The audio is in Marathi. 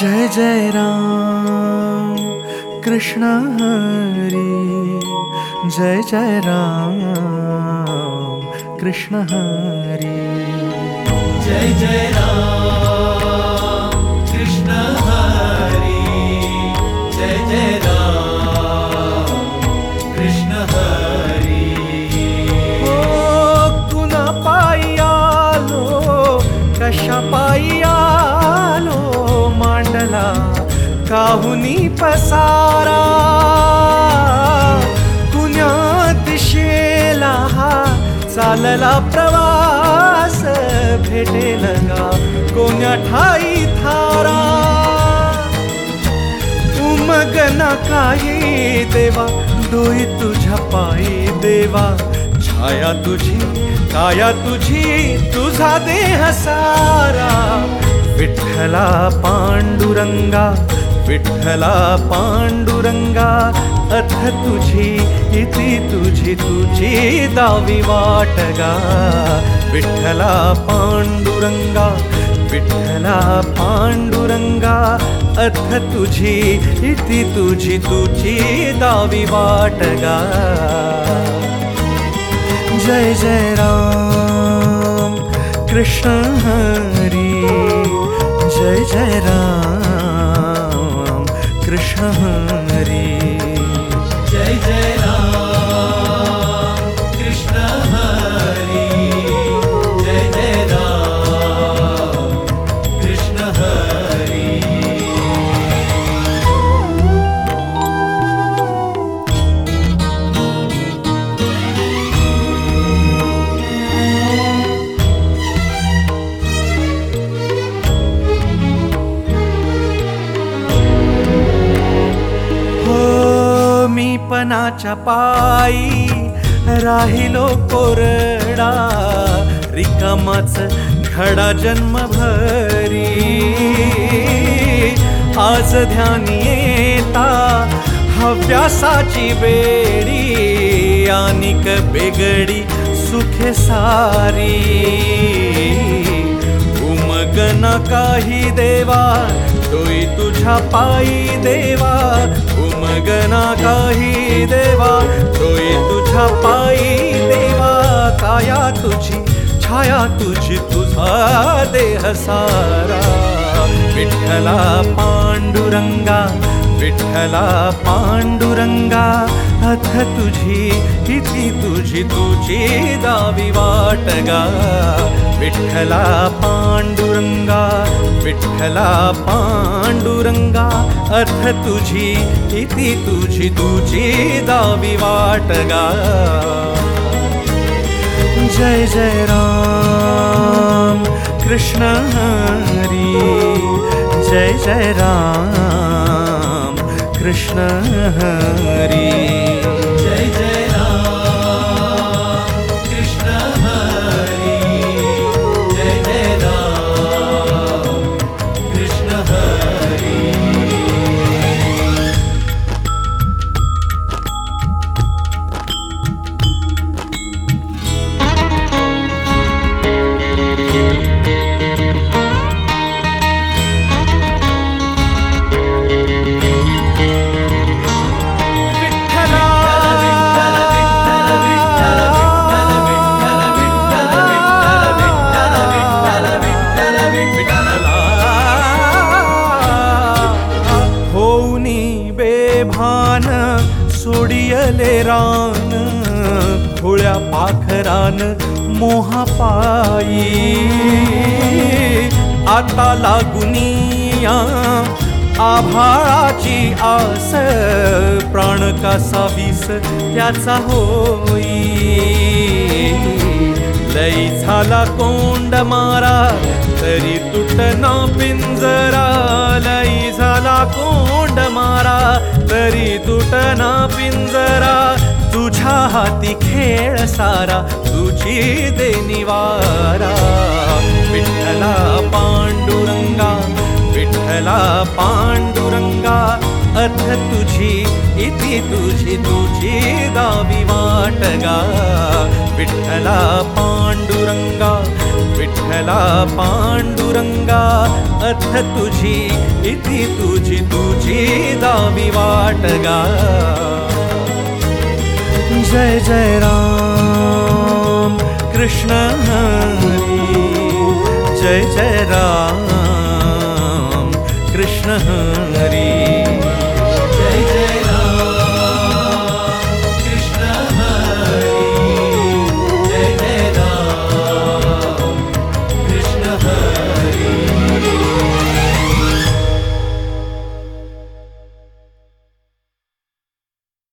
जय जय राम कृष्ण हरी जय जय राम कृष्ण हरी। जय जय राम कृष्ण हरी जय जय राम कृष्ण हरी। ओ कुणा पायी आलो कशा पायी आलो काहुनी पसारा? पुण्यात दिशेला हा चालला प्रवास भेटेल गा कोण्या ठाई थारा? उमगना काही देवा डोई तुझ्या पायी देवा. छाया तुझी काया तुझी तुझा देह सारा. विठ्ठला पांडुरंगा विठ्ठला पांडुरंगा अथ तुझी इति तुझी तुझी दावी वाटगा. विठ्ठला पांडुरंगा विठ्ठला पांडुरंगा अथ तुझी इति तुझी तुझी दावी वाटगा. जय जय राम कृष्ण हरी जय जय राम. कृष्ण मनाच्या पायी राहिलो कोरडा. रिकामाच घडा जन्मभरी. आज ध्यान येता हव्यासाची बेडी आनिक बेगडी सुखे सारी. उमगना काही देवा तोई तुझ्या पायी देवा. उमगना काही देवा डोई तुझ्या पायी देवा काया तुझी छाया तुझी तुझा देह सारा. विठ्ठला पांडुरंगा विठ्ठला पांडुरंगा अथ तुझी किती तुझी तुझी दावी वाटगा. विठ्ठला पांडुरंगा विठ्ठला पांडुरंगा अथ तुझी किती तुझी तुझी दावी वाटगा. जय जय राम कृष्ण हरी जय जय राम. कृष्ण हरी सोडियले रान खुळ्या पाखरान मोहापायी आता लागुनिया आभाळाची आस प्राण कसा विस त्याचा होई. लई झाला कोंड मारा तरी तुटना पिंजरा लई झाला कोंड तरी तुटना पिंजरा तुझ्या हाती खेळ सारा तुझी देनिवारा विठ्ठला पांडुरंगा विठ्ठला पांडुरंगा अथ तुझी इति तुझी तुझी दावी वाटगा. विठ्ठला पांडुरंगा विठ्ठला पांडुरंगा अथ तुझी इति तुझी तुझी दावी वाटगा. जय जय राम कृष्ण हरी जय जय राम कृष्ण हरी.